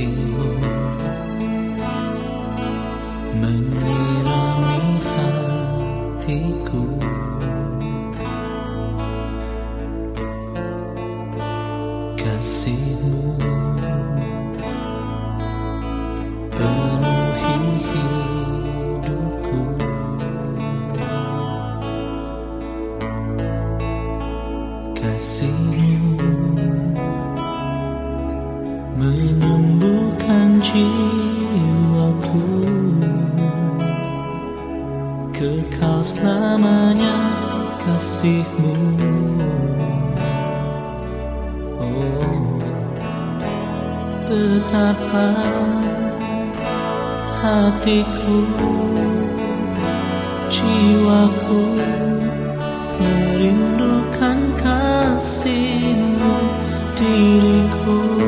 kasihmu menyirami hatiku. Kasihmu. Penuhi hidupku. Kasihmu. Menyirami jiwaku. Kekal selamanya kasihmu. Oh betapa hatiku Jiwaku merindukan kasihmu diriku.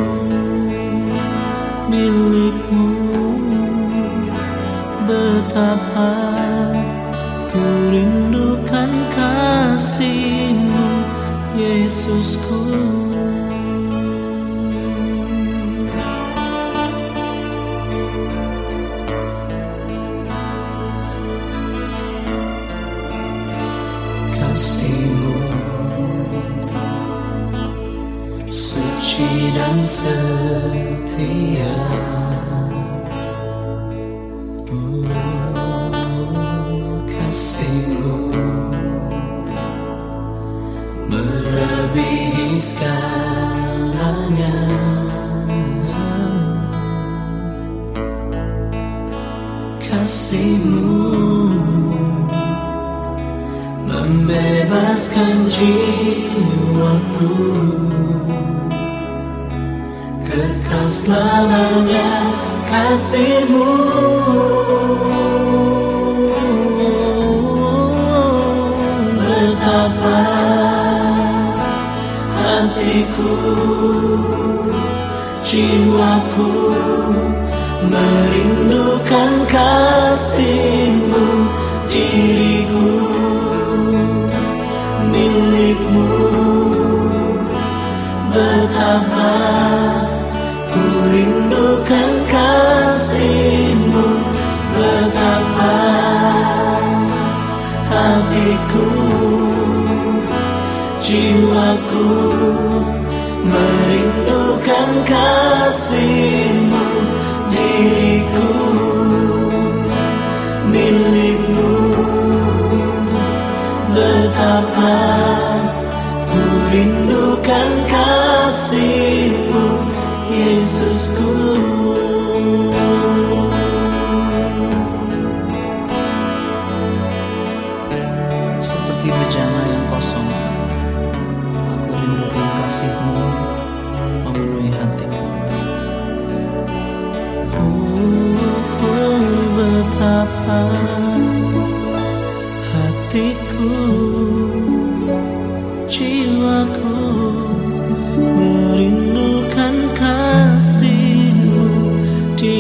Kasihmu Yesusku. Kasihmu suci dan setia melebihi segalanya. Kasihmu membebaskan jiwaku. Kekal selamanya kasihmu hatiku jiwaku merindukan kasihmu diriku milikmu. Betapa ku rindukan jiwaku merindukan kasihmu diriku milikmu. Betapa ku rindukan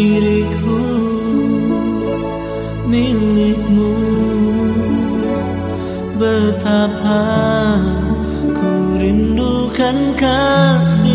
diriku milikmu. Betapa ku rindukan kasihmu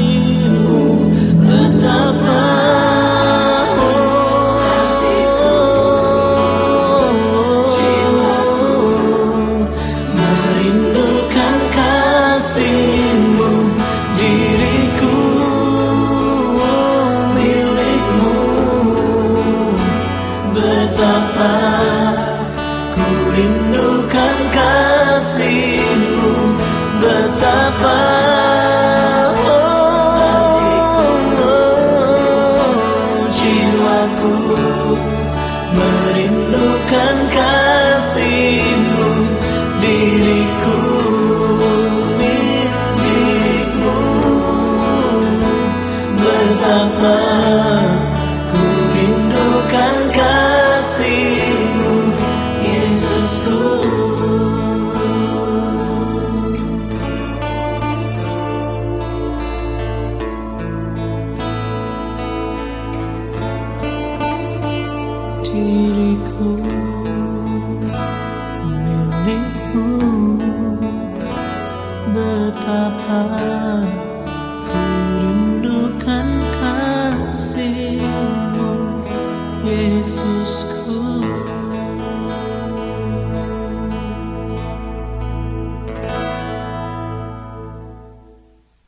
milikmu betapa